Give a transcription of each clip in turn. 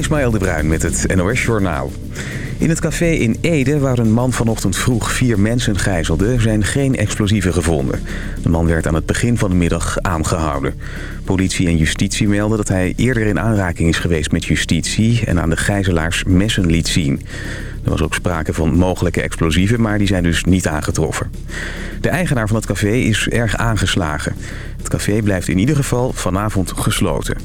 Ismaël de Bruin met het NOS Journaal. In het café in Ede, waar een man vanochtend vroeg vier mensen gijzelde... zijn geen explosieven gevonden. De man werd aan het begin van de middag aangehouden. Politie en justitie melden dat hij eerder in aanraking is geweest met justitie... en aan de gijzelaars messen liet zien. Er was ook sprake van mogelijke explosieven, maar die zijn dus niet aangetroffen. De eigenaar van het café is erg aangeslagen. Het café blijft in ieder geval vanavond gesloten.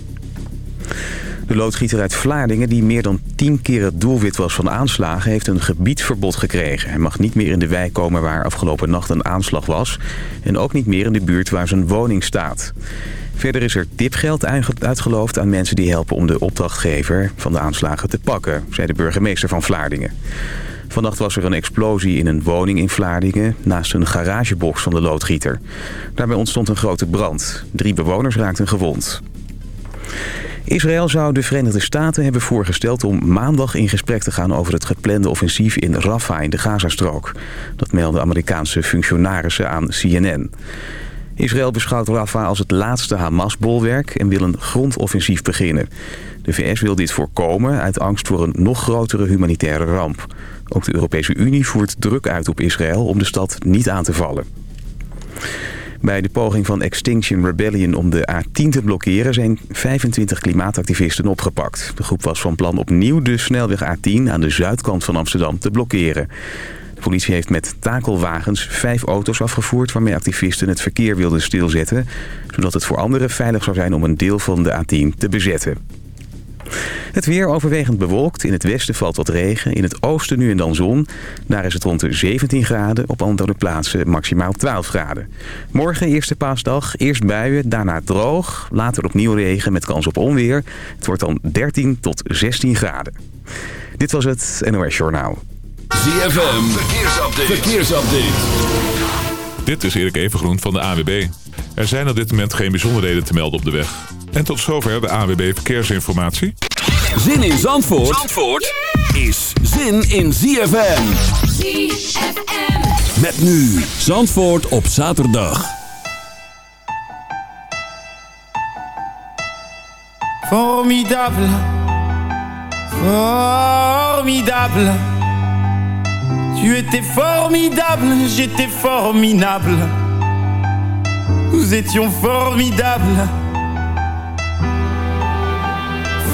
De loodgieter uit Vlaardingen, die meer dan tien keer het doelwit was van aanslagen... heeft een gebiedsverbod gekregen. Hij mag niet meer in de wijk komen waar afgelopen nacht een aanslag was... en ook niet meer in de buurt waar zijn woning staat. Verder is er tipgeld uitgeloofd aan mensen die helpen om de opdrachtgever van de aanslagen te pakken... zei de burgemeester van Vlaardingen. Vannacht was er een explosie in een woning in Vlaardingen... naast een garagebox van de loodgieter. Daarbij ontstond een grote brand. Drie bewoners raakten gewond. Israël zou de Verenigde Staten hebben voorgesteld om maandag in gesprek te gaan over het geplande offensief in Rafah in de Gazastrook. Dat melden Amerikaanse functionarissen aan CNN. Israël beschouwt Rafah als het laatste Hamas-bolwerk en wil een grondoffensief beginnen. De VS wil dit voorkomen uit angst voor een nog grotere humanitaire ramp. Ook de Europese Unie voert druk uit op Israël om de stad niet aan te vallen. Bij de poging van Extinction Rebellion om de A10 te blokkeren... zijn 25 klimaatactivisten opgepakt. De groep was van plan opnieuw de snelweg A10 aan de zuidkant van Amsterdam te blokkeren. De politie heeft met takelwagens vijf auto's afgevoerd... waarmee activisten het verkeer wilden stilzetten... zodat het voor anderen veilig zou zijn om een deel van de A10 te bezetten. Het weer overwegend bewolkt. In het westen valt wat regen. In het oosten nu en dan zon. Daar is het rond de 17 graden. Op andere plaatsen maximaal 12 graden. Morgen eerste paasdag. Eerst buien, daarna droog. Later opnieuw regen met kans op onweer. Het wordt dan 13 tot 16 graden. Dit was het NOS Journaal. ZFM. Verkeersupdate. Verkeersupdate. Dit is Erik Evengroen van de AWB. Er zijn op dit moment geen bijzonderheden te melden op de weg. En tot zover de AWB Verkeersinformatie. Zin in Zandvoort, Zandvoort is zin in ZFM. ZFM. Met nu Zandvoort op zaterdag. Formidable. Formidable. Tu étais formidable, j'étais formidable. Nous étions formidables.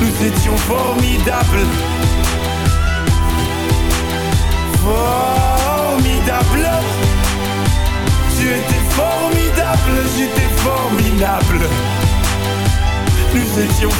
Nous étions formidables. Formidable. Tu étais formidable, j'étais formidable.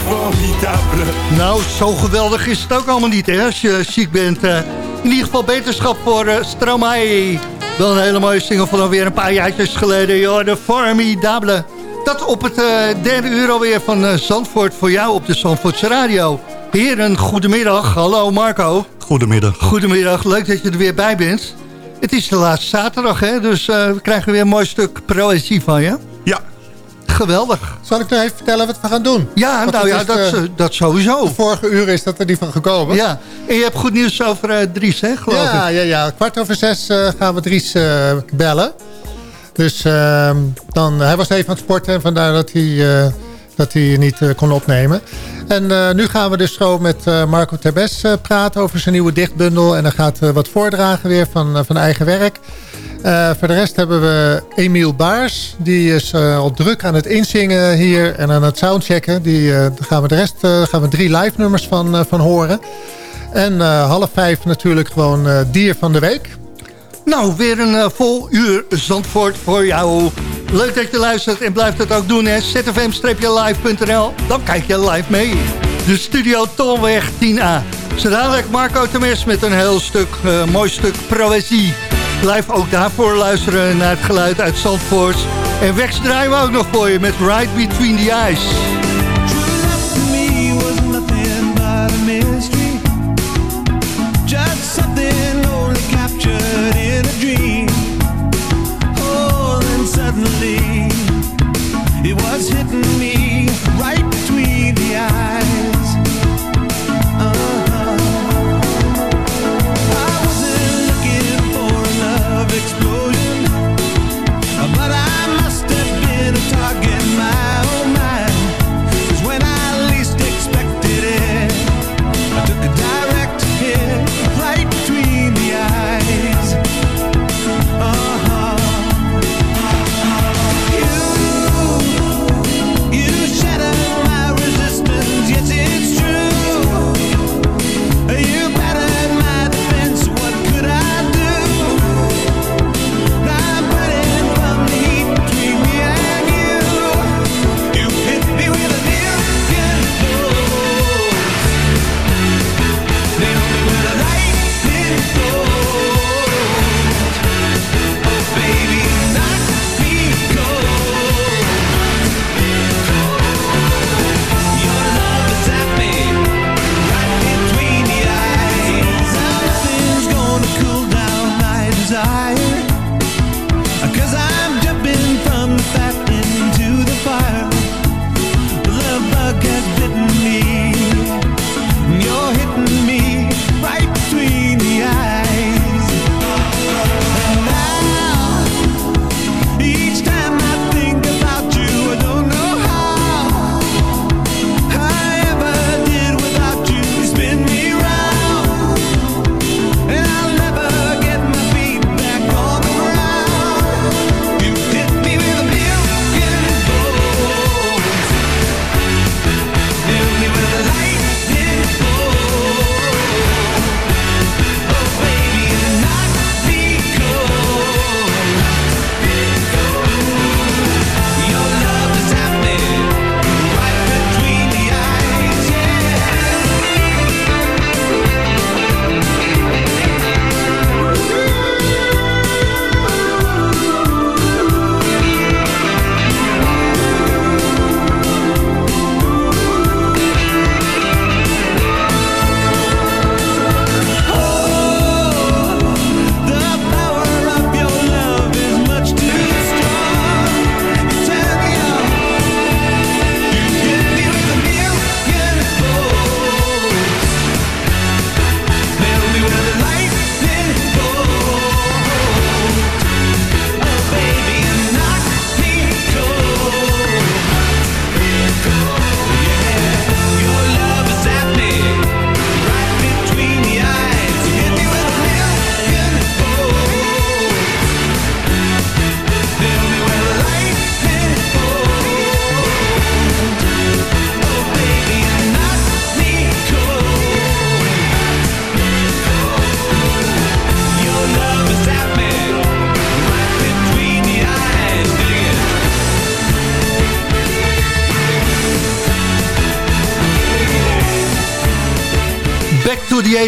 Formidables. Nou, zo geweldig is het ook allemaal niet, hè, als je ziek bent. Uh, in ieder geval beterschap voor uh, Stromae. Wel een hele mooie single van alweer een paar jaartjes geleden. Joh, de Formidable. Dat op het uh, derde uur alweer van uh, Zandvoort voor jou op de Zandvoortse Radio. Heren, goedemiddag. Hallo Marco. Goedemiddag. Goedemiddag, leuk dat je er weer bij bent. Het is de laatste zaterdag, hè? dus uh, we krijgen weer een mooi stuk proëzie van je. Ja. Geweldig. Zal ik nog even vertellen wat we gaan doen? Ja, Want nou ja, dat, de, dat sowieso. De vorige uur is dat er niet van gekomen. Ja, en je hebt goed nieuws over uh, Dries, hè, geloof ja, ik? Ja, ja, kwart over zes uh, gaan we Dries uh, bellen. Dus uh, dan, hij was even aan het sporten, vandaar dat hij, uh, dat hij niet uh, kon opnemen. En uh, nu gaan we dus zo met Marco Terbes praten over zijn nieuwe dichtbundel. En hij gaat wat voordragen weer van, van eigen werk. Voor de rest hebben we Emiel Baars. Die is al druk aan het inzingen hier en aan het soundchecken. Die, gaan we de rest gaan we drie live nummers van, van horen. En half vijf natuurlijk gewoon dier van de week. Nou, weer een uh, vol uur Zandvoort voor jou. Leuk dat je luistert en blijft het ook doen. zfm-live.nl, dan kijk je live mee. De studio Tolweg 10A. Zo dadelijk Marco Temes met een heel stuk, uh, mooi stuk proëzie. Blijf ook daarvoor luisteren naar het geluid uit Zandvoort. En Wex draaien we ook nog voor je met Ride Between the Eyes.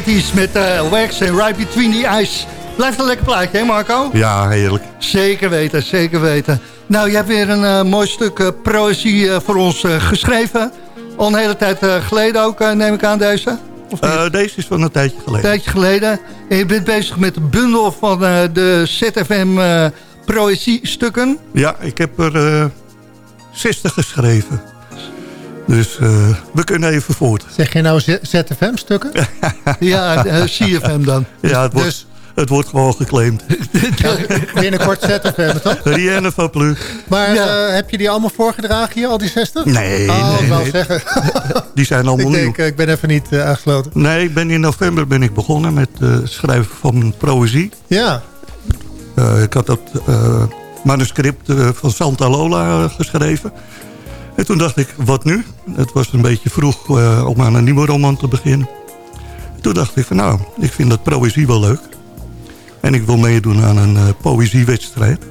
80s met uh, Wax en Right Between the Ice. Blijft een lekker plaatje, hè Marco? Ja, heerlijk. Zeker weten, zeker weten. Nou, je hebt weer een uh, mooi stuk uh, proëzie voor ons geschreven. Al een hele tijd geleden ook, neem ik aan deze? deze is van een tijdje geleden. Een tijdje geleden. En je bent bezig met de bundel van de ZFM proëzie-stukken. Ja, ik heb er 60 geschreven. Dus uh, we kunnen even voort. Zeg je nou ZFM-stukken? ja, uh, CFM dan. Ja, het wordt, dus... het wordt gewoon geclaimd. ja, binnenkort ZFM, toch? Rienne van Plus. Maar ja. uh, heb je die allemaal voorgedragen hier, al die 60? Nee, oh, nee. Zeggen. die zijn allemaal ik denk, nieuw. Ik ben even niet aangesloten. Nee, ik ben in november ben ik begonnen met het schrijven van proëzie. Ja. ik had dat manuscript van Santa Lola geschreven. En toen dacht ik, wat nu? Het was een beetje vroeg uh, om aan een nieuwe roman te beginnen. Toen dacht ik van nou, ik vind dat poëzie wel leuk. En ik wil meedoen aan een uh, poëziewedstrijd.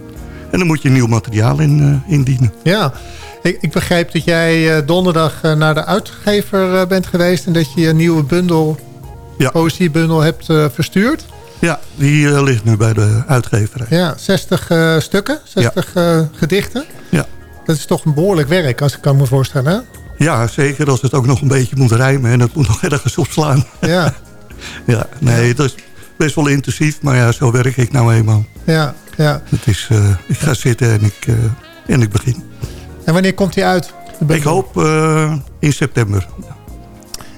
En dan moet je nieuw materiaal in, uh, indienen. Ja, ik, ik, begrijp dat jij donderdag naar de uitgever bent geweest... en dat je een nieuwe bundel, ja. poëziebundel hebt verstuurd. Ja, die ligt nu bij de uitgever. Ja, 60 stukken, 60 ja. gedichten. Ja. Dat is toch een behoorlijk werk, als ik kan me voorstellen, hè? Ja, zeker als het ook nog een beetje moet rijmen en het moet nog ergens opslaan. Ja. ja, nee, dat is best wel intensief, maar ja, zo werk ik nou eenmaal. Ja, ja. Het is, uh, ik ga zitten en ik, uh, en ik begin. En wanneer komt hij uit? Ik hoop uh, in september.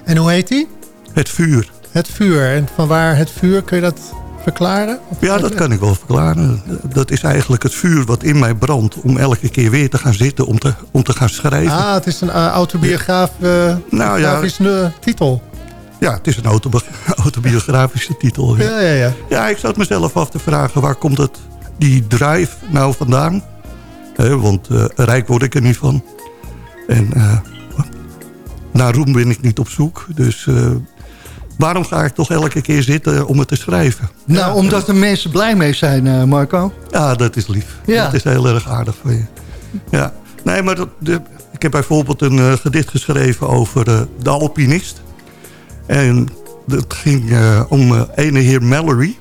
En hoe heet hij? Het vuur. Het vuur. En van waar het vuur, kun je dat verklaren? Of ja, dat kan ik wel verklaren. Dat is eigenlijk het vuur wat in mij brandt... om elke keer weer te gaan zitten, om te, om te gaan schrijven. Ah, het is een uh, autobiograaf, uh, nou, ja, uh, titel. Ja, het is een autobi autobiografische titel. Ja. ja, ja, ja. Ja, ik zat mezelf af te vragen... waar komt het, die drive nou vandaan? Want rijk word ik er niet van. En naar roem ben ik niet op zoek. Dus waarom ga ik toch elke keer zitten om het te schrijven? Nou, ja, omdat de mensen blij mee zijn, uh, Marco. Ja, dat is lief. Ja. Dat is heel erg aardig van je. Ja. Nee, maar dat, de, ik heb bijvoorbeeld een uh, gedicht geschreven over uh, de alpinist. En dat ging om ene heer Mallory.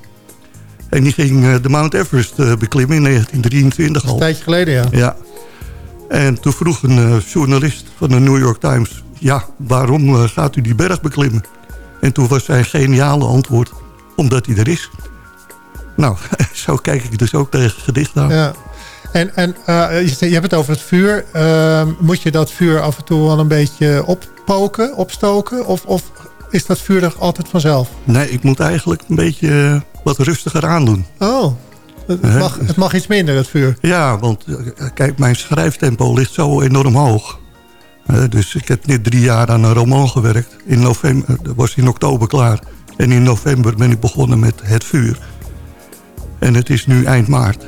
En die ging de Mount Everest beklimmen in 1923 al. een tijdje geleden, ja. Ja. En toen vroeg een journalist van de New York Times... ja, waarom gaat u die berg beklimmen? En toen was zijn geniale antwoord, omdat hij er is. Nou, zo kijk ik dus ook tegen gedicht aan. Ja. En, en uh, je, je hebt het over het vuur. Uh, moet je dat vuur af en toe wel een beetje oppoken, opstoken? Of, of is dat vuur er altijd vanzelf? Nee, ik moet eigenlijk een beetje wat rustiger aandoen. Oh, het mag, het mag iets minder, het vuur. Ja, want kijk, mijn schrijftempo ligt zo enorm hoog. Dus ik heb net drie jaar aan een roman gewerkt. In november, was in oktober klaar. En in november ben ik begonnen met Het Vuur. En het is nu eind maart.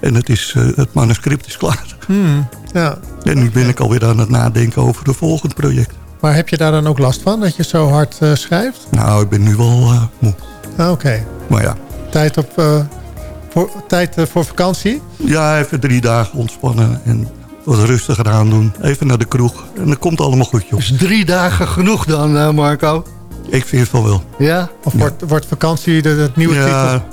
En het, is, uh, het manuscript is klaar. Hmm, ja. En nu ben ik alweer aan het nadenken over een volgend project. Maar heb je daar dan ook last van, dat je zo hard uh, schrijft? Nou, ik ben nu wel moe. Ah, Oké. Okay. Maar ja. Tijd, op, voor, tijd voor vakantie? Ja, even drie dagen ontspannen en wat rustiger aan doen. Even naar de kroeg. En dan komt allemaal goed, joh. Is drie dagen genoeg dan, uh, Marco? Ik vind het wel wel. Ja? Of wordt, wordt vakantie de, het nieuwe ja, titel?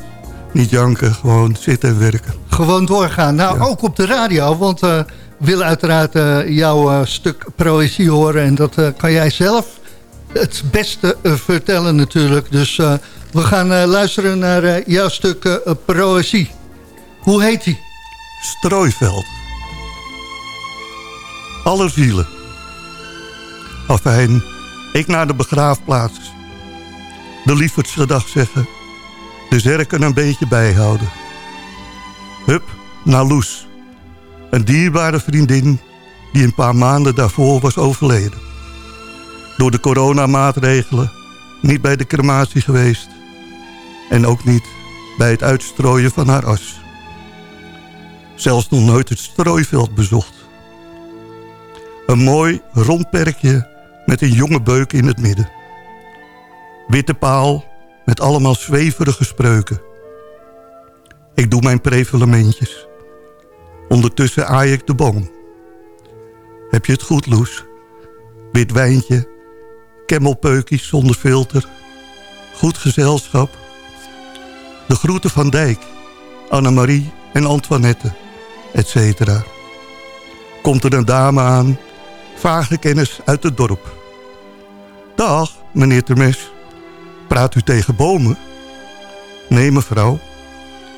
niet janken. Gewoon zitten en werken. Gewoon doorgaan. Nou, ja. ook op de radio. Want we uh, willen uiteraard uh, jouw stuk proëzie horen. En dat kan jij zelf het beste vertellen natuurlijk. Dus we gaan luisteren naar jouw stuk proëzie. Hoe heet die? Strooiveld alle zielen. Afijn, ik naar de begraafplaats. De lieferdste dag zeggen. De zerken een beetje bijhouden. Hup, naar Loes. Een dierbare vriendin die een paar maanden daarvoor was overleden. Door de coronamaatregelen niet bij de crematie geweest. En ook niet bij het uitstrooien van haar as. Zelfs nog nooit het strooiveld bezocht. Een mooi rond perkje met een jonge beuk in het midden. Witte paal met allemaal zweverige spreuken. Ik doe mijn prevelementjes. Ondertussen aai ik de boom. Heb je het goed, Loes? Wit wijntje, kemmelpeukies zonder filter. goed gezelschap. De groeten van Dijk, Annemarie en Antoinette, etc. Komt er een dame aan, vage kennis uit het dorp. Dag, meneer Termes. Praat u tegen bomen? Nee, mevrouw.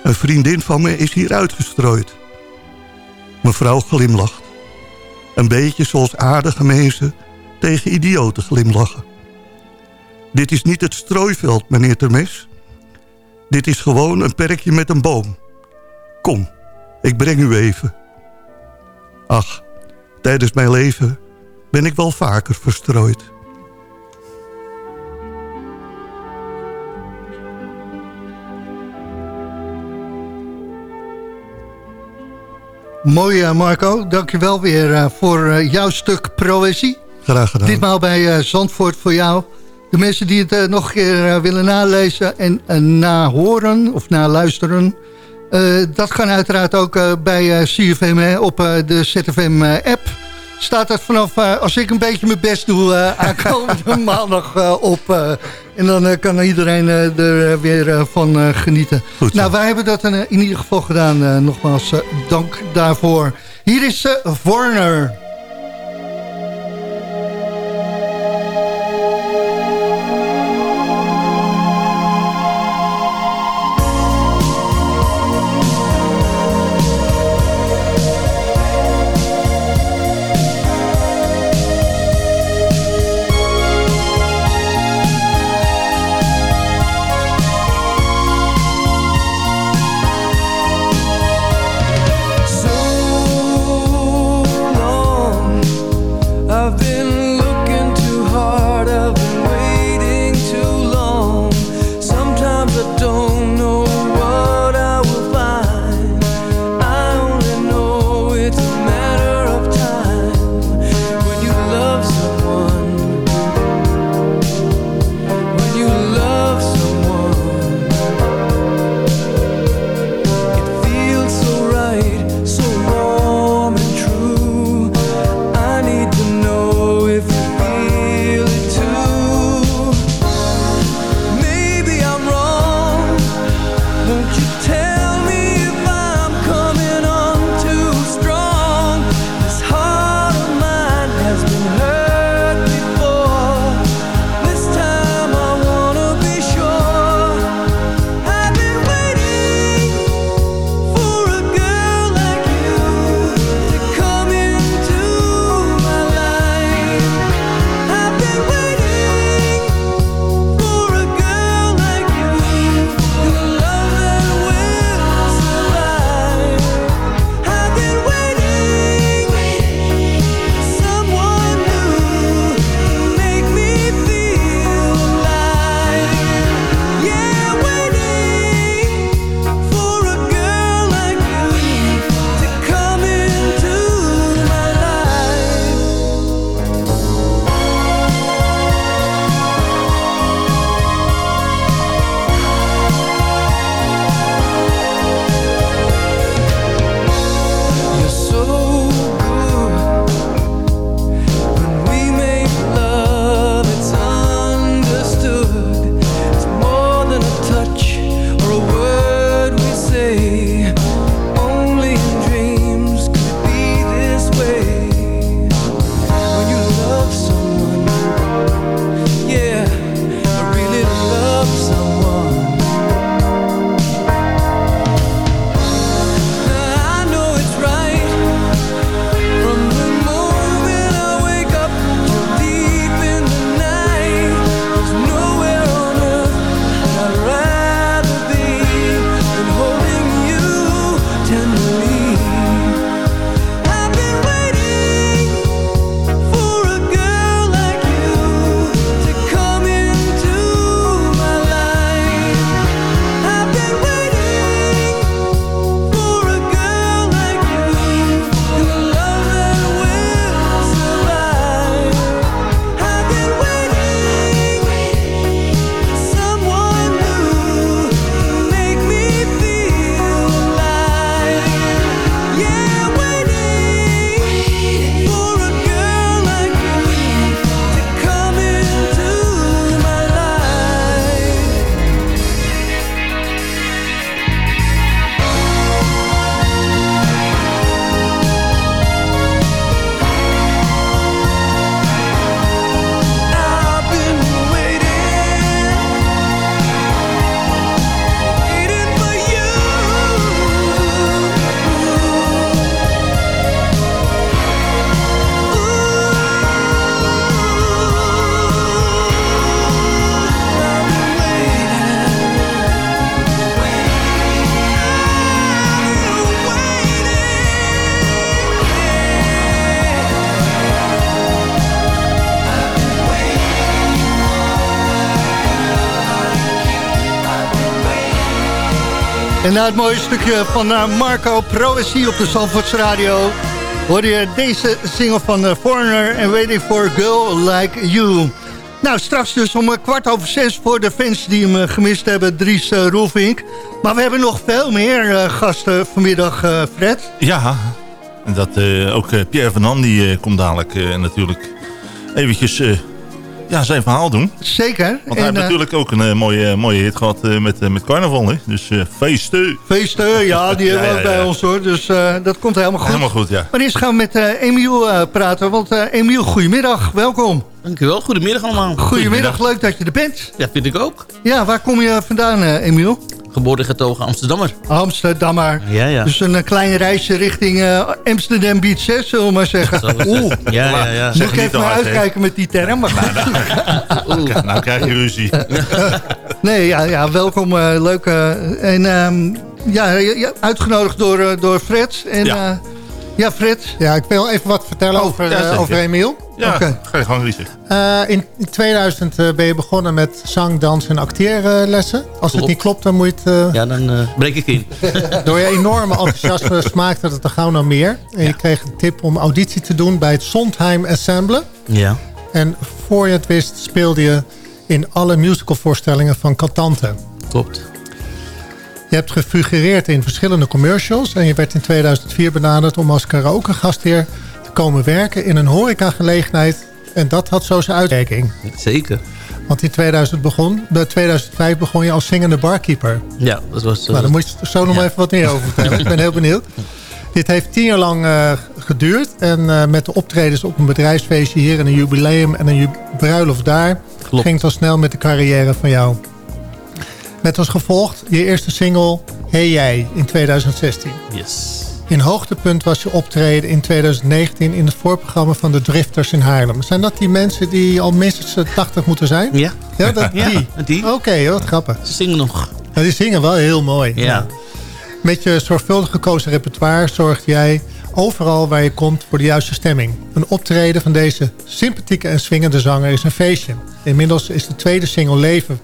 Een vriendin van me is hier uitgestrooid. Mevrouw glimlacht. Een beetje zoals aardige mensen tegen idioten glimlachen. Dit is niet het strooiveld, meneer Termes. Dit is gewoon een perkje met een boom. Kom, ik breng u even. Ach, tijdens mijn leven ben ik wel vaker verstrooid. Mooi, eh, Marco. Dankjewel weer uh, voor uh, jouw stuk proëzie. Graag gedaan. Ditmaal bij Zandvoort voor jou. De mensen die het nog een keer willen nalezen en nahoren of naluisteren... dat kan uiteraard ook bij CFM op de ZFM-app staat het vanaf, als ik een beetje mijn best doe, uh, aankomende maandag op. en dan kan iedereen er weer van genieten. Goed nou, wij hebben dat in ieder geval gedaan. nogmaals, dank daarvoor. Hier is Warner. Na het mooie stukje van uh, Marco Proesi op de Zandvoorts Radio... hoor je deze single van uh, Foreigner en Waiting for a Girl Like You. Nou, straks dus om kwart over zes voor de fans die hem gemist hebben, Dries Roelvink. Maar we hebben nog veel meer gasten vanmiddag, Fred. Ja, en dat ook Pierre van An, die komt dadelijk natuurlijk eventjes ja, zijn verhaal doen. Zeker. Want hij heeft uh, natuurlijk ook een uh, mooie, mooie hit gehad uh, met, met carnaval. Hè? Dus feesten. Feesten, ja, die hebben we ja, ja, bij ons hoor. Dus dat komt helemaal goed. Helemaal goed, ja. Maar eerst gaan we met Emiel praten. Want Emiel, goedemiddag. Welkom. Dankjewel. Goedemiddag allemaal. Goedemiddag. Leuk dat je er bent. Ja, vind ik ook. Ja, waar kom je vandaan, Emiel? Geboren getogen Amsterdammer. Amsterdammer. Ja, ja. Dus een klein reisje richting uh, Amsterdam Beach, hè, zullen we maar zeggen. Oeh. Ja, ja, ja. Moet ik even maar uitkijken met die term. Maar nou, nou, nou, krijg je ruzie. nee, ja, ja welkom. Uh, leuk. Uh, en um, ja, uitgenodigd door, door Fred. En, ja. Ja, Fred. Ja, ik wil even wat vertellen oh, over, ja, over Emiel. Ja, okay. ga je gewoon Riese. Uh, in 2000 uh, ben je begonnen met zang, dans en acteerlessen. Als het niet klopt, dan moet je het... Uh... Ja, dan breek ik in. Door je enorme enthousiasme smaakte het er gauw naar meer. En ja. je kreeg een tip om auditie te doen bij het Sondheim Ensemble. Ja. En voor je het wist speelde je in alle musicalvoorstellingen van Cantante. Klopt. Je hebt gefigureerd in verschillende commercials... en je werd in 2004 benaderd om als karaoke gastheer komen werken... in een horecagelegenheid. En dat had zo zijn uitwerking. Zeker. Want in 2000 begon, 2005 begon je als zingende barkeeper. Ja, dat was... nou, daar moet je zo nog even wat meer over vertellen. Ik ben heel benieuwd. Dit heeft tien jaar lang uh, geduurd. En uh, met de optredens op een bedrijfsfeestje hier... en een jubileum en een bruiloft daar... Klopt. ging het al snel met de carrière van jou. Met als gevolg je eerste single Hey Jij in 2016. Yes. In hoogtepunt was je optreden in 2019 in het voorprogramma van de Drifters in Haarlem. Zijn dat die mensen die al minstens 80 moeten zijn? Ja. Ja, dat, die? Ja, die. Oké, okay, wat grappig. Ze zingen nog. Ja, die zingen wel heel mooi. Ja. ja. Met je zorgvuldig gekozen repertoire zorgt jij overal waar je komt voor de juiste stemming. Een optreden van deze sympathieke en swingende zanger is een feestje. Inmiddels is de tweede single Leven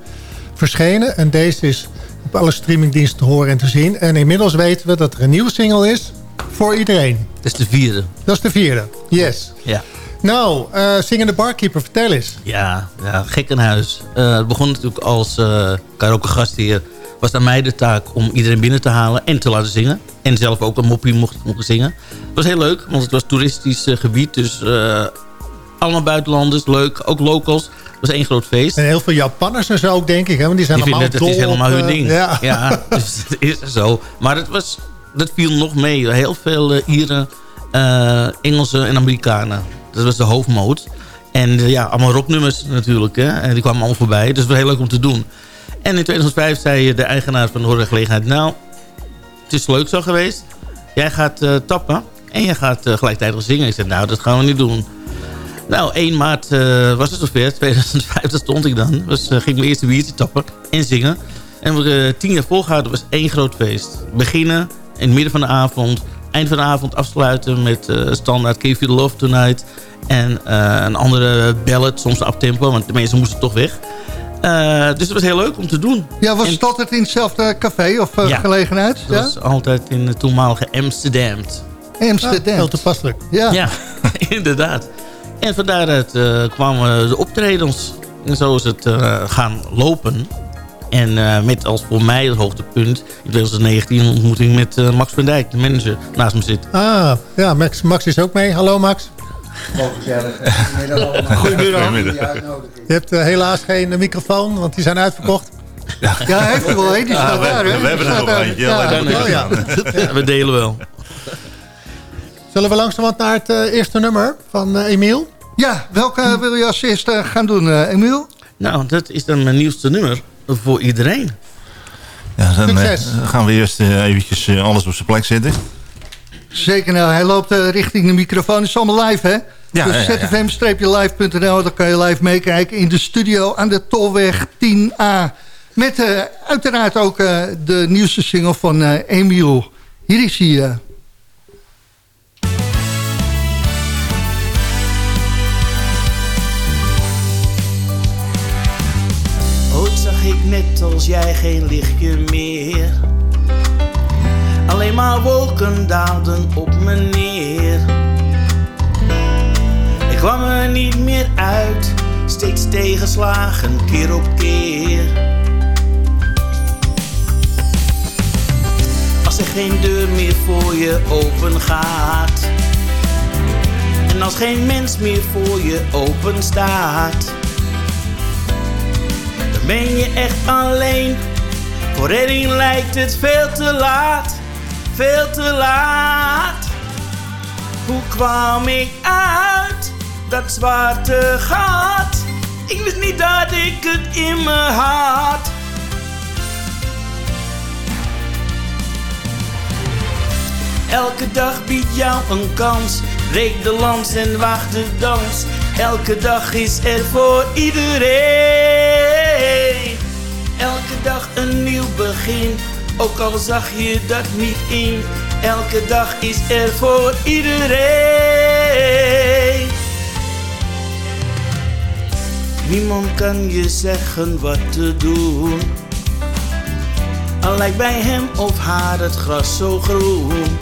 verschenen. En deze is op alle streamingdiensten te horen en te zien. En inmiddels weten we dat er een nieuwe single is voor iedereen. Dat is de vierde. Dat is de vierde, yes. Ja. Nou, uh, zingende barkeeper, vertel eens. Ja, ja gek in huis. Uh, het begon natuurlijk als uh, karaoke gastheer. Was aan mij de taak om iedereen binnen te halen en te laten zingen. En zelf ook een moppie mocht, mocht zingen. Het was heel leuk, want het was toeristisch gebied. Dus allemaal buitenlanders, leuk. Ook locals was één groot feest. En heel veel Japanners en zo ook, denk ik. Hè? Want die zijn die allemaal vinden, Het is helemaal hun ding. Ja, ja dus dat is zo. Maar het was, dat viel nog mee. Heel veel uh, Ieren, uh, Engelsen en Amerikanen. Dat was de hoofdmoot. En uh, ja, allemaal rocknummers natuurlijk. Hè? En die kwamen allemaal voorbij. Dus het was heel leuk om te doen. En in 2005 zei de eigenaar van de horecagelegenheid... Nou, het is leuk zo geweest. Jij gaat tappen en je gaat gelijktijdig zingen. Ik zei, nou, dat gaan we niet doen. Nou, 1 maart was het zover. 2005, dat stond ik dan. Dus ging mijn eerste biertje tappen en zingen. En we tien jaar volgehouden. was één groot feest. Beginnen in het midden van de avond. Eind van de avond afsluiten met standaard Give You The Love Tonight. En een andere ballad, soms uptempo. Want de mensen moesten toch weg. dus het was heel leuk om te doen. Ja, was het altijd in hetzelfde café of ja, gelegenheid? Ja, was altijd in het toenmalige Amsterdam. Amsterdam. heel toepasselijk. Ja, ja inderdaad. En van daaruit uh, kwamen de optredens. En zo is het uh, gaan lopen. En uh, met als voor mij het hoogtepunt in 2019 een ontmoeting met Max van Dijk, de manager, naast me zit. Ah, ja, Max, Max is ook mee. Hallo Max. Goedemiddag. Je hebt helaas geen microfoon, want die zijn uitverkocht. Ja, ja hij heeft er wel een. Die staat daar? We hebben er nog eentje. Ja, ja. we delen wel. Zullen we langzamerhand naar het uh, eerste nummer van uh, Emiel? Ja, welke wil je als eerste gaan doen, uh, Emiel? Nou, dat is dan mijn nieuwste nummer voor iedereen. Ja, dan gaan we eerst eventjes alles op zijn plek zetten. Zeker, nou, hij loopt richting de microfoon. Het is allemaal live, hè? Ja, dus zfm-live.nl, daar kan je live meekijken in de studio aan de Tolweg 10A. Met uiteraard ook de nieuwste single van Emiel. Hier is hij... als jij geen lichtje meer. Alleen maar wolken daalden op me neer. Ik kwam er niet meer uit, steeds tegenslagen keer op keer. Als er geen deur meer voor je open gaat. En als geen mens meer voor je open staat. Ben je echt alleen. Voor redding lijkt het veel te laat. Veel te laat. Hoe kwam ik uit dat zwarte gat? Ik wist niet dat ik het in me had. Elke dag biedt jou een kans. Breek de lans en wacht de dans. Elke dag is er voor iedereen. Elke dag een nieuw begin. Ook al zag je dat niet in. Elke dag is er voor iedereen. Niemand kan je zeggen wat te doen. Al lijkt bij hem of haar het gras zo groen.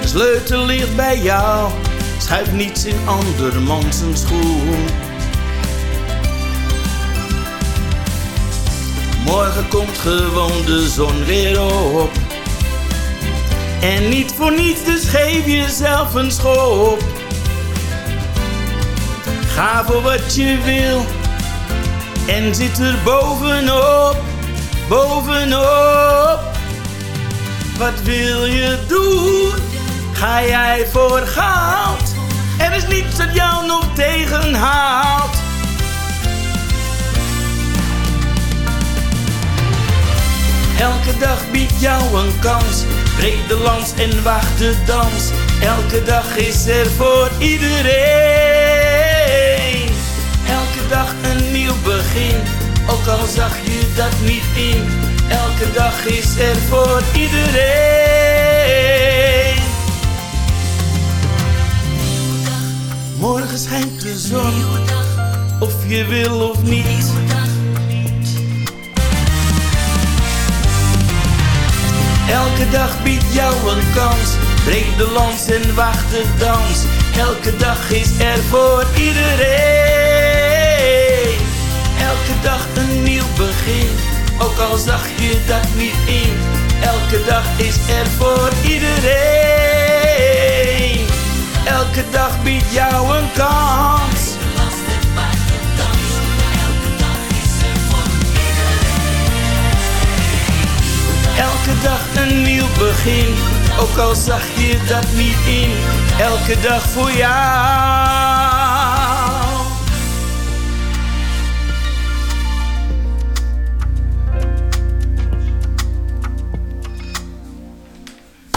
De sleutel ligt bij jou, schuif niets in andermans schoen. Morgen komt gewoon de zon weer op. En niet voor niets, dus geef jezelf een schop. Ga voor wat je wil en zit er bovenop, bovenop. Wat wil je doen? Ga jij voor goud? Er is niets dat jou nog tegenhoudt. Elke dag biedt jou een kans. Breek de lans en wacht de dans. Elke dag is er voor iedereen. Elke dag een nieuw begin. Ook al zag je dat niet in. Elke dag is er voor iedereen. Morgen schijnt de zon. Of je wil of niet. Elke dag biedt jou een kans. Breek de lans en wacht de dans. Elke dag is er voor iedereen. Elke dag een nieuw begin. Ook al zag je dat niet in. Elke dag is er voor iedereen. Elke dag biedt jou een kans. Elke dag een nieuw begin, ook al zag je dat niet in. Elke dag voor jou.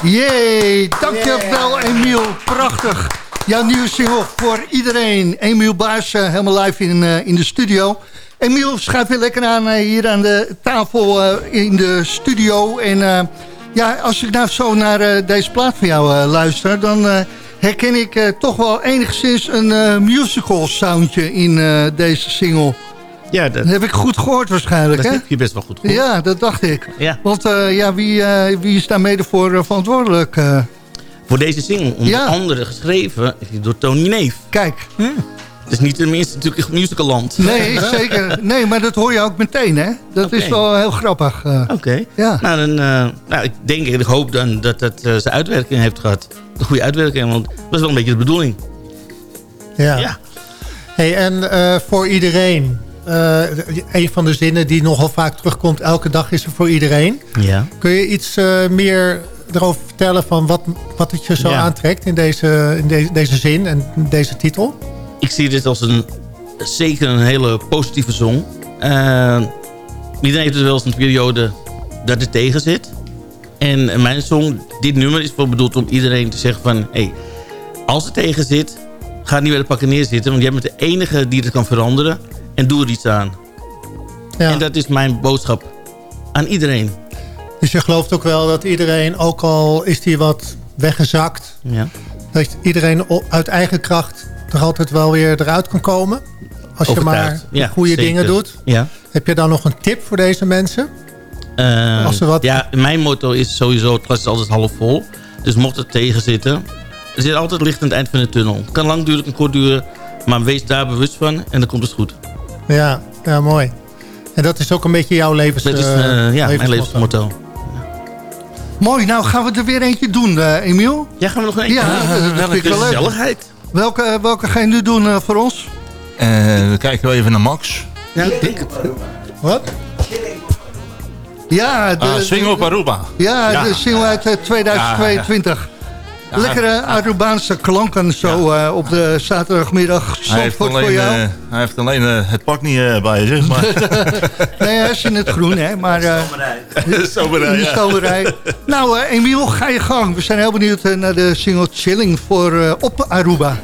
Jee, dankjewel Emiel. Prachtig. Jouw nieuwe single voor iedereen. Emiel Baars uh, helemaal live in, uh, in de studio. Emiel, schuif weer lekker aan uh, hier aan de tafel in de studio. En ja, als ik nou zo naar deze plaat van jou luister... dan herken ik toch wel enigszins een musical soundje in deze single. Ja, dat, dat, heb ik goed gehoord waarschijnlijk, dat hè? heb je best wel goed gehoord. Ja, dat dacht ik. Ja. Want uh, ja, wie, uh, wie is daar mede voor uh, verantwoordelijk? Voor deze single, onder Ja. andere geschreven door Tony Neef. Kijk, Het is niet tenminste natuurlijk echt musicaland. nee, zeker. Nee, maar dat hoor je ook meteen, hè? Dat is wel heel grappig. eh. Oké. Ja. Nou, dan, eh, nou, ik denk en ik hoop dan dat het eh, zijn uitwerking heeft gehad. Een goede uitwerking, want dat is wel een beetje de bedoeling. Ja. Ja. Hey, en eh, voor iedereen. eh, een van de zinnen die nogal vaak terugkomt. Elke dag is er voor iedereen. Ja. Kun je iets eh, meer erover vertellen van wat, wat het je zo Ja. aantrekt in, deze, in deze, deze zin en deze titel? Ik zie dit als een zeker een hele positieve song. Eh, iedereen heeft dus wel eens een periode dat het tegen zit. En mijn song, dit nummer is voor bedoeld om iedereen te zeggen van... Hey, als het tegen zit, ga niet bij de pakken neerzitten. Want jij bent de enige die het kan veranderen. En doe er iets aan. Ja. En dat is mijn boodschap aan iedereen. Dus je gelooft ook wel dat iedereen, ook al is die wat weggezakt... Ja. dat iedereen uit eigen kracht er altijd wel weer eruit kan komen? Als je maar. Ja, goede zeker. dingen doet. Ja. Heb je dan nog een tip voor deze mensen? Eh, Als er wat- Ja, mijn motto is sowieso, het glas is altijd half vol. Dus mocht het tegen zitten, er zit altijd licht aan het eind van de tunnel. Het kan lang duren, kan kort duren, maar wees daar bewust van en dan komt het goed. Ja, ja, mooi. En dat is ook een beetje jouw levens... Dat is eh, eh, ja, mijn levensmotto. Mooi, nou gaan we er weer eentje doen, eh, Emiel. Ja, gaan we nog een Ja, dat, dat vind ik wel leuk. Welke, welke ga je nu doen eh, voor ons? Eh, dan kijken we even naar Max. Ja, ik. Wat? Ja, de, Ah, Swing op Aruba. ja, Ja. de single uit eh, 2022. Lekkere Arubaanse klanken zo eh, op de zaterdagmiddag. Hij heeft Zandvoort voor alleen, jou. eh, hij heeft alleen eh, het pak niet bij, zeg maar. Nee, hij is in het groen, hè. Maar eh, Zomerij, in de ja. stomerij. Nou, Emiel, ga je gang. We zijn heel benieuwd naar de single Chilling voor eh, op Aruba.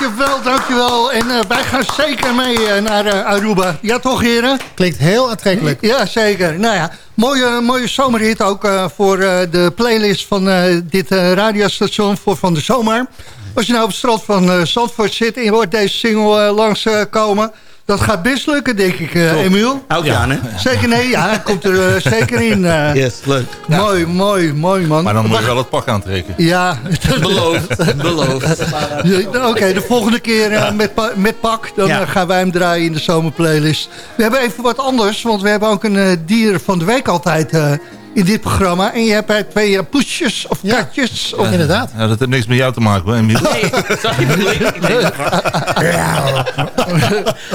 Dankjewel, dankjewel. En eh, wij gaan zeker mee eh, naar eh, Aruba. Ja toch, heren? Klinkt heel aantrekkelijk. Ja, zeker. Nou ja, mooie, mooie zomerhit ook voor de playlist van dit radiostation voor Van de Zomer. Als je nou op het strand van Zandvoort zit en je hoort deze single langs eh, komen... dat gaat best lukken, denk ik, eh Emiel. Ik aan, hè? Zeker, nee, ja, komt er eh, zeker in. eh. Yes, leuk. Mooi, mooi, mooi, man. Maar dan moet je wel het pak aantrekken. Ja, Beloofd, beloofd. Ja, Oké, de volgende keer eh, met, pa- met pak, dan Ja. gaan wij hem draaien in de zomerplaylist. We hebben even wat anders, want we hebben ook een dier van de week altijd eh, in dit programma. En je hebt bij twee eh, poesjes of Ja. katjes. Of, Inderdaad. Ja, dat heeft niks met jou te maken, hoor. Nee, zag je het? Ik denk,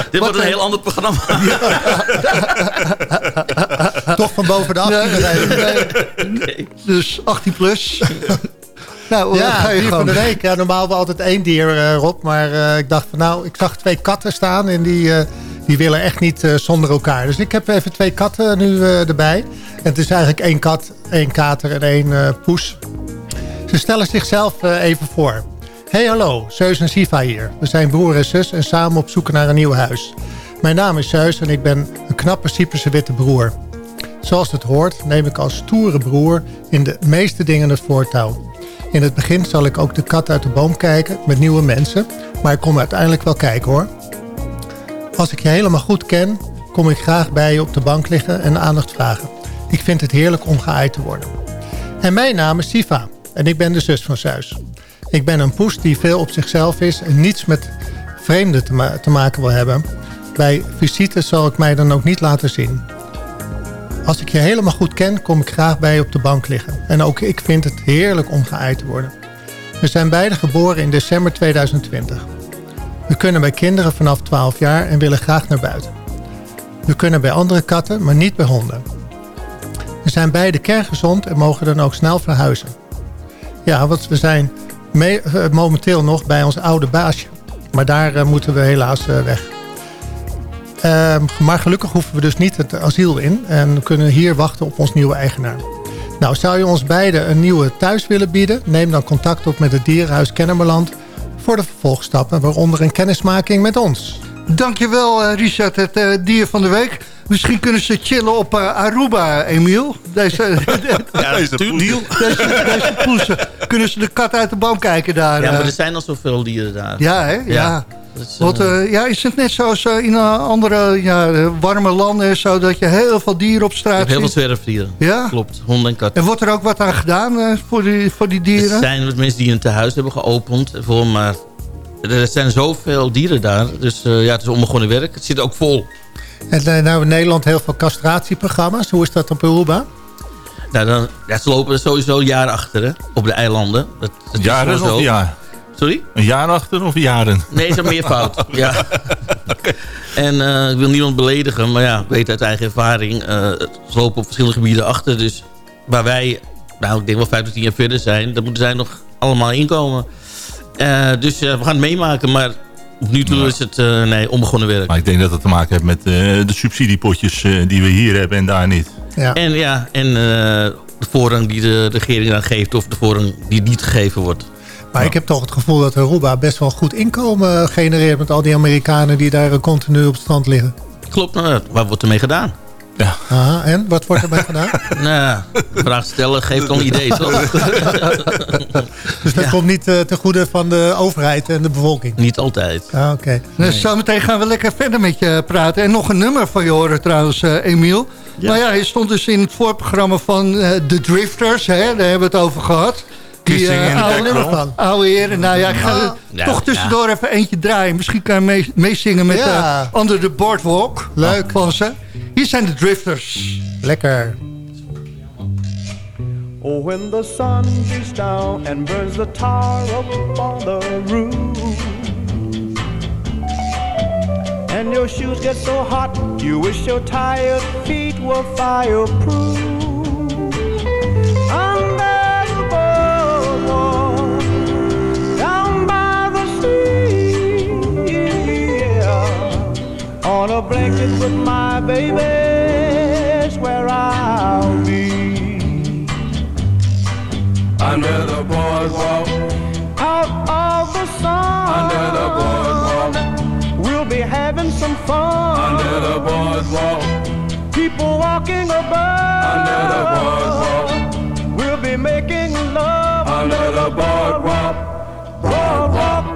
Dit wordt een heel ander programma. Toch van boven de 18 Nee, Dus 18 plus. Nou, Ja, ga je dier van de week. Ja, normaal hebben we altijd één dier, eh, Rob. Maar eh, ik dacht van nou, ik zag twee katten staan en die, eh, die willen echt niet eh, zonder elkaar. Dus ik heb even twee katten nu eh, erbij. Het is eigenlijk één kat, één kater en één eh, poes. Ze stellen zichzelf even voor. Hey hallo, Zeus en Siva hier. We zijn broer en zus en samen op zoek naar een nieuw huis. Mijn naam is Zeus en ik ben een knappe Cyprese witte broer. Zoals het hoort neem ik als stoere broer in de meeste dingen het voortouw. In het begin zal ik ook de kat uit de boom kijken met nieuwe mensen. Maar ik kom uiteindelijk wel kijken hoor. Als ik je helemaal goed ken, kom ik graag bij je op de bank liggen en aandacht vragen. Ik vind het heerlijk om geaaid te worden. En mijn naam is Siva en ik ben de zus van Zeus. Ik ben een poes die veel op zichzelf is en niets met vreemden te, te maken wil hebben. Bij visite zal ik mij dan ook niet laten zien. Als ik je helemaal goed ken, kom ik graag bij je op de bank liggen. En ook ik vind het heerlijk om geaaid te worden. We zijn beide geboren in december 2020. We kunnen bij kinderen vanaf 12 jaar en willen graag naar buiten. We kunnen bij andere katten, maar niet bij honden. We zijn beide kerngezond en mogen dan ook snel verhuizen. Ja, want we zijn eh, momenteel nog bij ons oude baasje. Maar daar eh, moeten we helaas eh, weg. Ehm, maar gelukkig hoeven we dus niet het asiel in en kunnen hier wachten op ons nieuwe eigenaar. Nou, zou je ons beiden een nieuwe thuis willen bieden? Neem dan contact op met het Dierenhuis Kennemerland voor de vervolgstappen, waaronder een kennismaking met ons. Dankjewel, eh, Richard, het eh, dier van de week. Misschien kunnen ze chillen op eh, Aruba, Emiel. Deze, Ja, Deze. Niel. deze, deze poesen. Kunnen ze de kat uit de boom kijken daar? Ja, maar eh? er zijn al zoveel dieren daar. ja, hè? Ja. Is, Want, eh, eh, ja, is het net zoals eh, in eh, andere ja, eh, warme landen... Zo dat je heel veel dieren op straat hebt heel veel ziet? zwerfdieren. Ja? Klopt, honden en katten. En wordt er ook wat aan gedaan eh, voor, die, voor die Er dieren? zijn wat mensen die een tehuis hebben geopend. Voor, maar er zijn zoveel dieren daar. Dus eh, ja, het is onbegonnen werk. Het zit ook vol. En eh, nou in Nederland heel veel castratieprogramma's. Hoe is dat op Aruba? Nou, dan, ja, ze lopen er sowieso jaren achter hè, op de eilanden. Dat, dat Jaren of een jaar? Sorry? Een jaar achter of jaren? Nee, is er meer fout. ja. En eh, ik wil niemand beledigen, maar ja, ik weet uit eigen ervaring. eh, ze lopen op verschillende gebieden achter. Dus waar wij, nou ik denk wel vijf tot tien jaar verder zijn... daar moeten zij nog allemaal inkomen. Eh, dus eh, we gaan het meemaken, maar op nu toe is het eh, nee, onbegonnen werk. Maar ik denk dat het te maken heeft met eh, de subsidiepotjes eh, die we hier hebben en daar niet. Ja. En ja, en eh, de voorrang die de regering dan geeft... of de voorrang die niet gegeven wordt. Maar ik heb toch het gevoel dat Aruba best wel goed inkomen genereert... met al die Amerikanen die daar continu op het strand liggen. Klopt, nou, wat wordt ermee gedaan? Ja. Aha, en? Wat wordt erbij gedaan? nou, vraag stellen geeft al een idee, toch? Dus dat komt niet eh, ten goede van de overheid en de bevolking? niet altijd. Ah, oké. Nou, zometeen gaan we lekker verder met je praten. En nog een nummer van je horen trouwens, eh, Emiel. Ja. Maar ja, je stond dus in het voorprogramma van eh The Drifters. Hè? Daar hebben we het over gehad. In the oude, van. oude heren. Nou ja, ik ga er Ja, toch tussendoor even eentje draaien. Misschien kan je mee- meezingen met Ja. eh, Under the Boardwalk. Leuk. Van ze. Hier zijn de Drifters. Lekker. Oh, when the sun beats down and burns the tar up on the roof. And your shoes get so hot, you wish your tired feet were fireproof. On a blanket with my baby's where I'll be. Under the boardwalk, out of the sun. Under the boardwalk. We'll be having some fun. under the boardwalk, People walking above. Under the boardwalk. We'll be making love. under the boardwalk, boardwalk.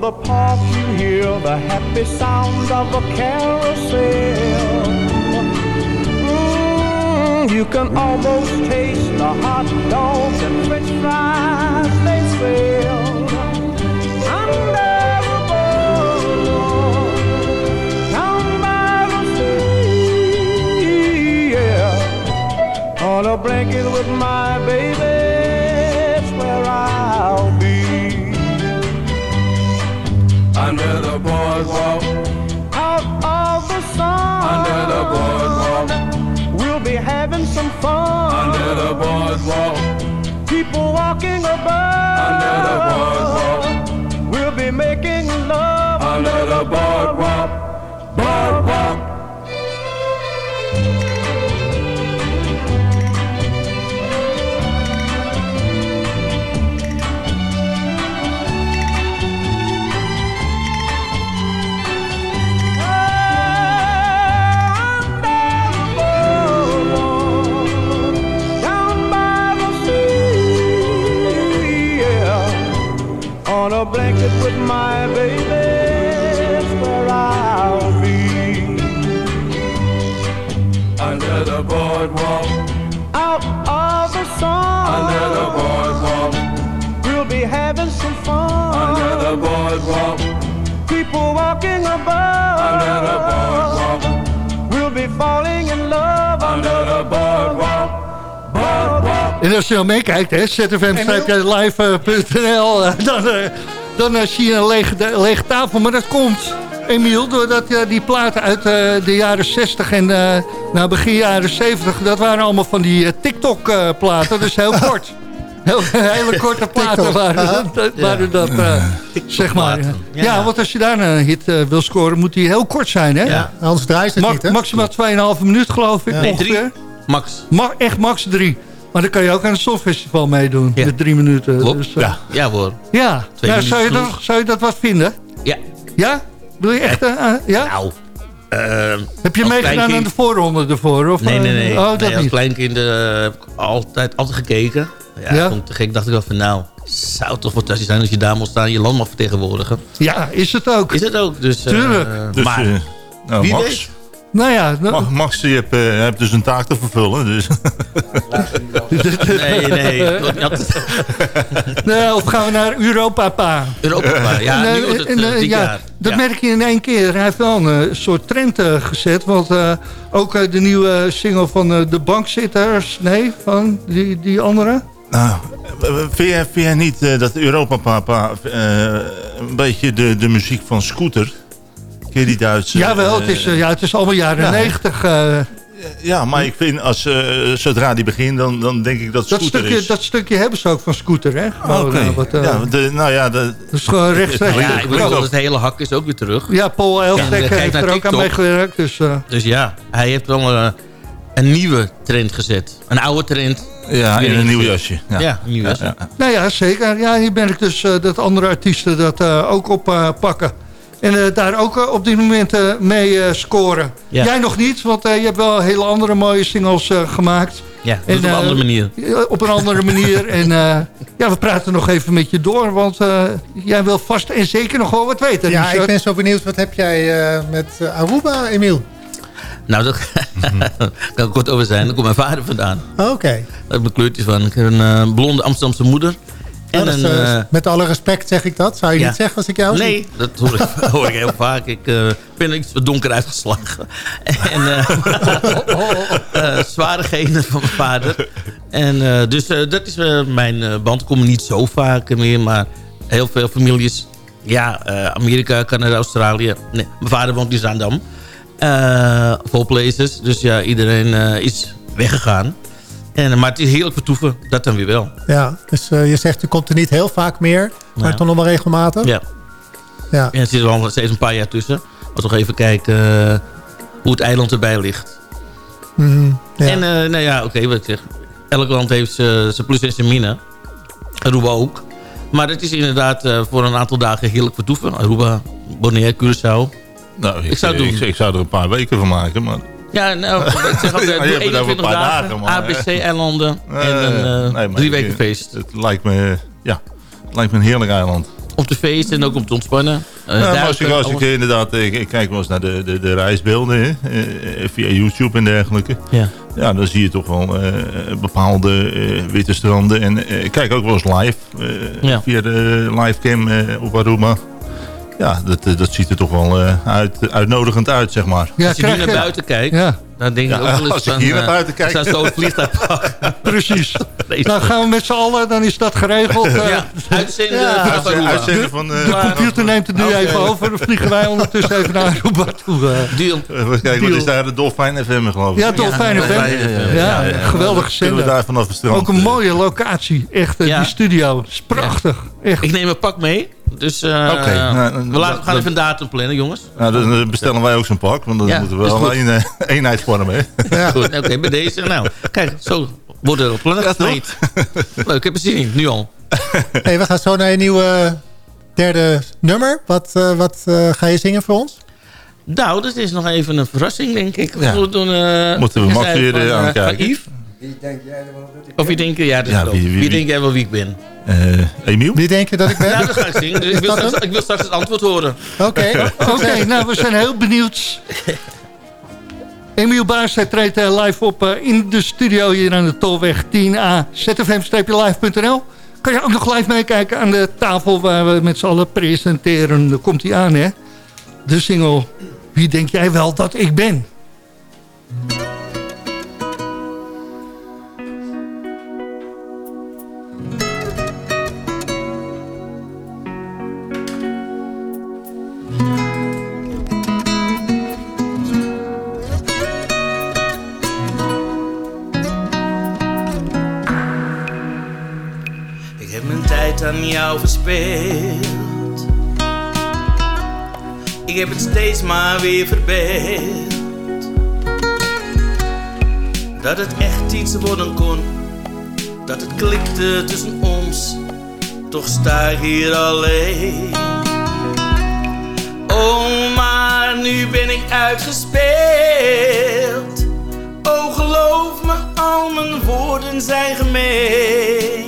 The park you hear the happy sounds of a carousel. Mm, you can almost taste the hot dogs and french fries they sell. Under the boardwalk, down by the sea. On a blanket with my baby, the boardwalk, Out of the sun, under the boardwalk, we'll be having some fun. under the boardwalk, People walking above. Under the boardwalk. We'll be making love Under the boardwalk. Boardwalk. Under the boardwalk. Boardwalk. En als je dan meekijkt, hè, zfm-live.nl, eh, dan, eh, dan eh, zie je een lege, lege tafel. Maar dat komt, Emiel, doordat eh, die platen uit eh, de jaren 60 en eh, nou, begin jaren 70... dat waren allemaal van die eh, TikTok-platen, dus heel kort. Heel, hele korte platen waren, dat, waren dat, eh, zeg maar. Ja, want als je daar een hit eh, wil scoren, moet die heel kort zijn, hè? Ja. Anders draait het niet, hè? maximaal 2,5 minuut, geloof ik, Nee, ongeveer. drie. Max. Ma- echt max drie. Maar dan kan je ook aan het Songfestival meedoen. Ja. Met drie minuten. Klopt. Dus, eh, ja. ja hoor. ja. Twee Nou, zou, je dat, zou je dat wat vinden? Ja. Ja? Wil je echt... ja? Nou. ehm, Heb je meegedaan kleinkind- aan de voorronde ervoor? Of, Nee, nee, nee. Oh, dat nee als kleinkind heb ik altijd, altijd gekeken. Ja, Ja? vond ik te gek. dacht ik wel van nou, zou het toch fantastisch zijn als je daar moet staan je land mag vertegenwoordigen. Ja, is het ook. Is het ook. Dus, eh, Tuurlijk. Dus, maar eh, nou, wie Max, weet. Nou ja, nou, Ma- Max die heeft, eh, heeft dus een taak te vervullen. Dus. Nee, nee. Nee, of gaan we naar Europa, pa? Europa, ja, En, nu wordt het en, dit ja, jaar. Dat Ja. merk je in één keer. Hij heeft wel een soort trend gezet. Want eh, ook de nieuwe single van eh, de bankzitters... Nee, van die, die andere... Nou, vind jij, vind jij niet eh, dat Europa Papa eh, een beetje de, de muziek van Scooter... Ken je die Duitse? Jawel, het is, eh, ja, het is allemaal jaren ja. negentig. eh, Ja, maar ik vind als zodra die begint, dan, dan denk ik dat dat, Scooter stukje, is. dat stukje hebben ze ook van Scooter, hè? Ah, Gewoon, Oké. eh, wat, eh, ja, de, nou ja, de, dat is gewoon rechtstreeks. Ja, Ja, ik bedoel, het hele hak is ook weer terug. Ja, Paul Elstek Ja, heeft naar er ook aan TikTok. meegewerkt. Dus, eh, Dus ja, hij heeft wel een nieuwe trend gezet. Een oude trend. ja, in Weer een nieuw jasje. Ja. Ja, een nieuw jasje. Ja, ja. nou ja, zeker. Ja, hier merk ik dus eh, dat andere artiesten dat eh, ook oppakken. pakken en eh, daar ook eh, op dit moment eh, mee eh, scoren. Ja. Jij nog niet, want eh, je hebt wel hele andere mooie singles eh, gemaakt. Ja, En, op een eh, andere manier. Ja, Op een andere manier. En eh, ja, we praten nog even met je door. Want eh, jij wil vast en zeker nog wel wat weten. Ja, Richard. ik ben zo benieuwd. Wat heb jij eh, met eh, Aruba, Emiel? Nou, daar kan ik kort over zijn. Daar komt mijn vader vandaan. Oh, Oké. Daar heb ik mijn kleurtjes van. Ik heb een eh, blonde Amsterdamse moeder. En Oh, dat is, een... eh, eh, met alle respect zeg ik dat. Zou je ja. niet zeggen als ik jou zie? Nee, dat hoor ik, hoor ik heel vaak. Ik eh, ben iets wat donker uitgeslagen. En eh, zware genen van mijn vader. En dus dat is mijn band. Komen niet zo vaak meer, maar heel veel families. Ja, Amerika, Canada, Australië. Nee, mijn vader woont in Zaandam. Eh vol places. Dus ja, iedereen eh, is weggegaan. En, maar het is heerlijk vertoeven. Dat dan weer wel. Ja, dus eh, je zegt, je komt er niet heel vaak meer. Maar toch nog wel regelmatig? Ja. Ja. Ja, er zit wel steeds een paar jaar tussen. Maar toch even kijken hoe het eiland erbij ligt. Mhm, ja. En nou ja, oké, wat ik zeg. Elk land heeft zijn plus en zijn min. Aruba ook. Maar het is inderdaad voor een aantal dagen heerlijk vertoeven. Aruba, Bonaire, Curaçao. Nou, ik, Ik zou doen. Ik, ik zou er een paar weken van maken, maar... Ja, nou, ik zeg altijd, Ja, je doe hebt het over 21 een paar dagen, dagen, maar, ABC-eilanden Eh, en een eh, nee, drie weken feest. Het lijkt me, ja, het lijkt me een heerlijk eiland. Om te feesten en ook om te ontspannen. Eh, Ja, duiken, als ik, als ik inderdaad, ik, ik kijk wel eens naar de, de, de reisbeelden hè, eh, via YouTube en dergelijke. Ja. Ja, dan zie je toch wel eh, bepaalde eh, witte stranden. En eh, ik kijk ook wel eens live, eh, Ja. via de livecam eh op Aruba. Ja, dat, eh, dat ziet er toch wel eh, uit, uitnodigend uit, zeg maar. Ja, Als je nu naar je- buiten kijkt, Ja, dan denk je Ja, ook wel eens als ik van, hier naar eh, buiten kijk. Ik zou zo het vliegtuig precies. Nou gaan we met z'n allen, dan is dat geregeld. Eh, ja, uitzenden Ja. van... De computer neemt het nu even over. Dan vliegen wij ondertussen even naar Aruba toe. eh. Deal. wat- kijk, wat is daar de Dolfijn FM, geloof ik? Ja, Dolfijn Ja, FM. ja, Ja, ja, ja, ja. geweldige Kunnen we zender. daar vanaf het strand... Ook een mooie locatie. Echt, Ja. die studio. is prachtig. Echt. Ik neem mijn pak mee. Dus eh, nou, we, laten, we gaan even een datum plannen, jongens. Nou, dan eh, bestellen wij ook zo'n pak, want dan Ja, moeten we wel een eh, eenheid vormen. hè. Goed, oké, bij deze. Nou, kijk, zo worden er op plannen Ja, gesmeed. Leuk, ik heb er zin in, nu al. Hey, we gaan zo naar een nieuwe derde nummer. Wat, eh, wat eh, ga je zingen voor ons? Nou, dat is nog even een verrassing, denk ik. Ja. We doen, eh, Moeten we je Max zei weer, van, eh, eh, aankijken? van Yves? Of wie denk je, ja, dat Ja, wie- wie, wie- wie- denk jij wel wie ik ben? Eh, Emiel? Wie denk je dat ik ben? Ja, dat ga ik zingen. Dus ik, wil straks, ik wil straks het antwoord horen. Oké. Oké, nou we zijn heel benieuwd. Emiel Baars hij treedt eh, live op eh, in de studio hier aan de Tolweg 10A. zfm-live.nl Kan je ook nog live meekijken aan de tafel waar we met z'n allen presenteren. Daar komt hij aan hè. De single Wie denk jij wel dat ik ben? Ik heb het steeds maar weer verbeeld. Dat het echt iets worden kon. Dat het klikte tussen ons. Toch sta ik hier alleen. Oh, maar nu ben ik uitgespeeld. Oh, geloof me, al mijn woorden zijn gemeend.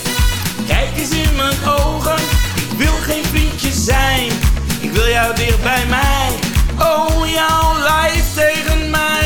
Kijk eens in mijn ogen, ik wil geen vriendje zijn. Ik wil jou dicht bij mij. Oh, jouw lijf tegen mijn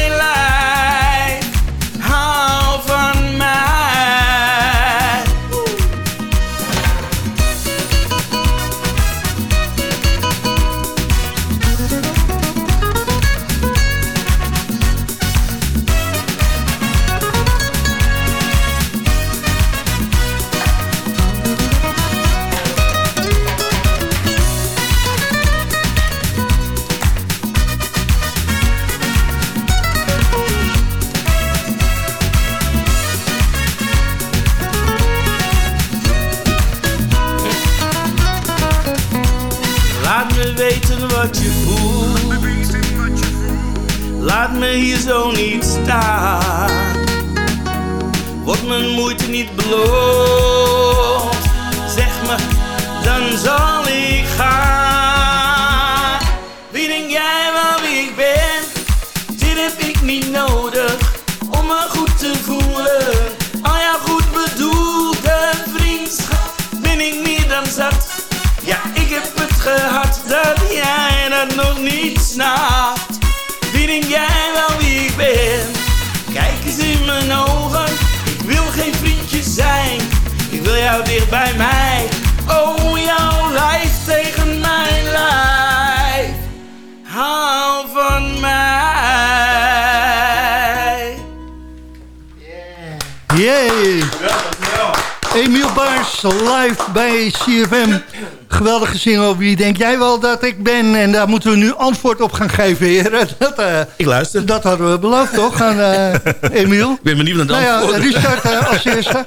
single. Wie denk jij wel dat ik ben? En daar moeten we nu antwoord op gaan geven, heren. Dat, eh, Ik luister. dat hadden we beloofd, toch, aan eh, Emiel? Ik ben benieuwd naar de Nou ja, antwoorden. Richard eh, als eerste.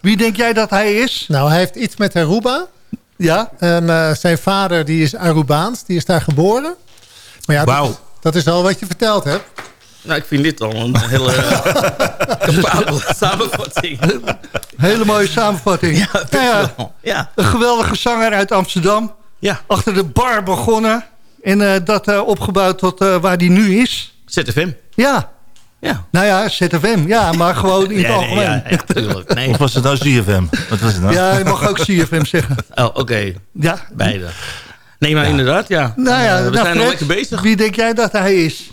Wie denk jij dat hij is? Nou, hij heeft iets met Aruba. Ja? En eh, zijn vader die is Arubaans. Die is daar geboren. Maar ja, Wauw. dat, dat is al wat je verteld hebt. Nou, ik vind dit al een hele capabele samenvatting. Hele mooie samenvatting. Ja, Nou ja, een geweldige zanger uit Amsterdam. Ja. achter de bar begonnen. En eh, dat eh, opgebouwd tot eh, waar die nu is. ZFM. Ja. Ja. Nou ja, ZFM. Ja, maar gewoon in het Nee, nee, algemeen. ja, ja, tuurlijk. Nee. Of was het nou ZFM? Wat was het nou? Ja, je mag ook CFM zeggen. Oh, oké. Ja. Beide. Nee, maar inderdaad, ja. Nou ja, we nou, zijn nog lekker bezig. Wie denk jij dat hij is?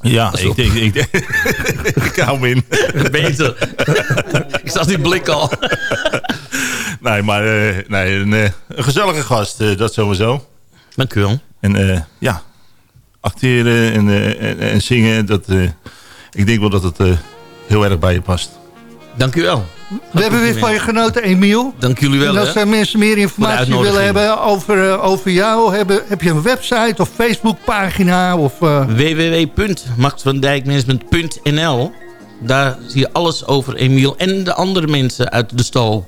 Ja, ik denk... Ik, ik hou me in. Beter. ik zag die blik al. Nee, maar eh, nee, een, eh, een gezellige gast, eh, dat sowieso. Dank u wel. En ja, acteren en, en, en zingen, dat, ik denk wel dat het heel erg bij je past. Dank u wel. We hebben weer van je genoten, Emiel. Dank jullie wel, En als hè. er mensen meer informatie willen hebben over, eh, over jou... Hebben, heb je een website of Facebookpagina? Of, eh, www.maxvandijkmanagement.nl Daar zie je alles over Emiel en de andere mensen uit de stal.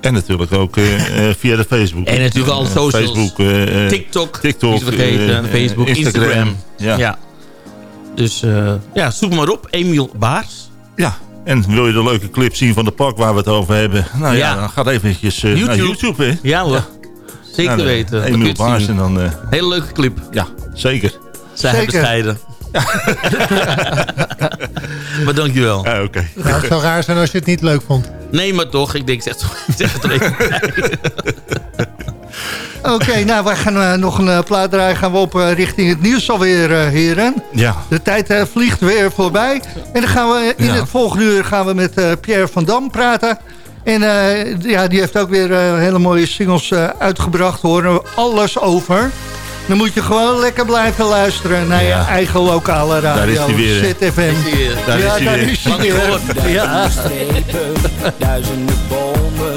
En natuurlijk ook eh, eh, via de Facebook. En natuurlijk alle socials. Facebook, eh, TikTok, TikTok vergeten. Facebook, Instagram. Ja. Ja. Dus eh, ja, zoek maar op. Emiel Baars. ja. En wil je de leuke clip zien van de park waar we het over hebben? Nou ja, Ja. dan ga eventjes eh, naar YouTube. YouTube. Hè? Ja hoor. Zeker Nou, weten. Emiel je het Baars en dan... eh, Hele leuke clip. ja, zeker. Zij Zeker. bescheiden. maar dankjewel. Ja, oké. Nou, het zou raar zijn als je het niet leuk vond. Nee, maar toch. Ik denk, zeg, zeg het er even bij. Oké, nou, wij gaan eh, nog een eh, plaat draaien. Gaan we op eh, richting het nieuws alweer, heren. Ja. De tijd eh, vliegt weer voorbij. En dan gaan we in Ja. het volgende uur gaan we met eh, Pierre van Dam praten. En eh, ja, die heeft ook weer hele mooie singles eh, uitgebracht. Horen we alles over. Dan moet je gewoon lekker blijven luisteren naar je Ja. eigen lokale radio. Daar is hij weer. ZFM. Daar ja, is hij daar weer. is hij weer. Ja. Duizenden bomen.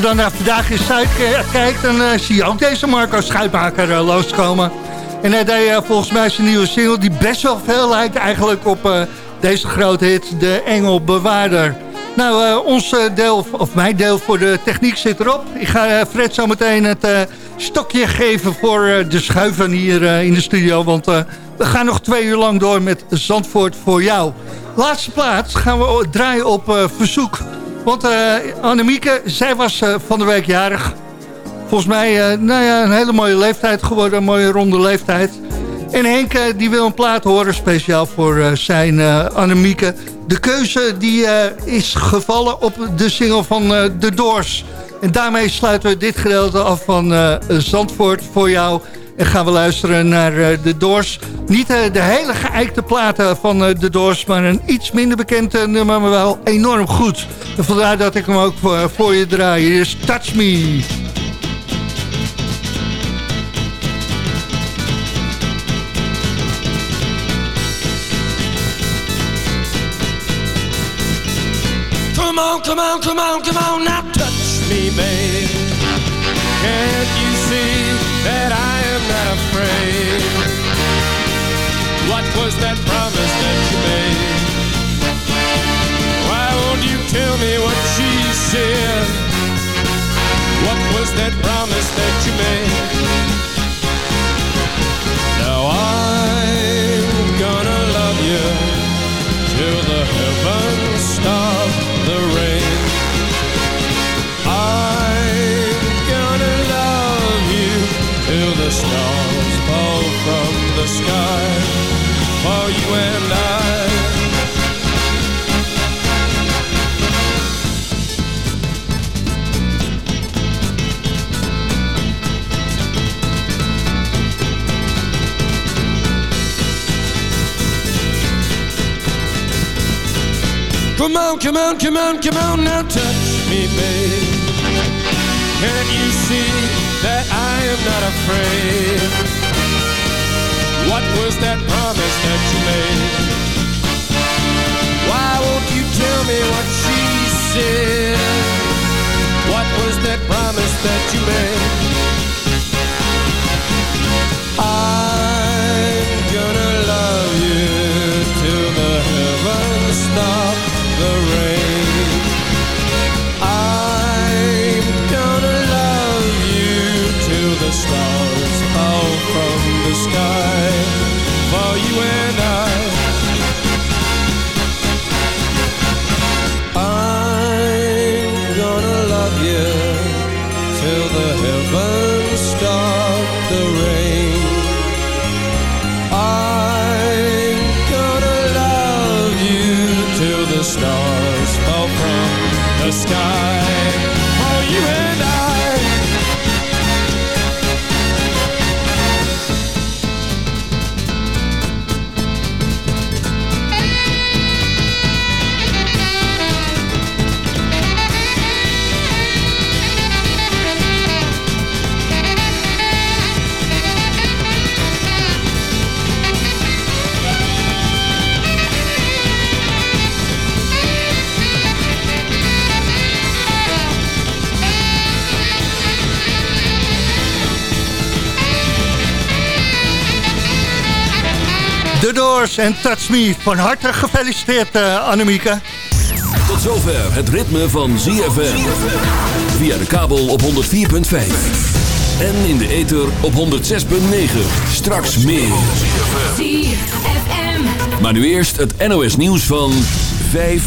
je dan naar Vandaag in Zuid ke- kijkt, dan eh, zie je ook deze Marco Schuitmaker eh, loskomen. En hij deed volgens mij zijn nieuwe single... die best wel veel lijkt eigenlijk op deze grote hit... De Engel Bewaarder. Nou, ons deel, of mijn deel voor de techniek zit erop. Ik ga Fred zo meteen het stokje geven voor de schuiven hier in de studio. Want we gaan nog twee uur lang door met Zandvoort voor jou. Laatste plaats gaan we draaien op verzoek. Want Annemieke, zij was van de week jarig... Volgens mij uh, nou ja, een hele mooie leeftijd geworden. Een mooie ronde leeftijd. En Henk uh, die wil een plaat horen speciaal voor uh, zijn uh, Annemieke. De keuze die is gevallen op de single van The Doors. En daarmee sluiten we dit gedeelte af van Zandvoort voor jou. En gaan we luisteren naar The Doors. Niet de hele geëikte platen van The Doors, maar een iets minder bekend nummer, maar wel enorm goed. En vandaar dat ik hem ook voor, je draai. Is Touch Me. on, come on, come on, come on, now touch me, babe. Can't you see that I not afraid? What was that promise that you made? Why won't you tell me what she said? What was that promise that you made? Come on, come on, come on, come on, now touch me, babe. Can't you see that I am not afraid? What was that en Touch Me. Van harte gefeliciteerd, uh, Annemieke. Tot zover het ritme van ZFM. Via de kabel op 104.5. En in de ether op 106.9. Straks meer. Maar nu eerst het NOS nieuws van 5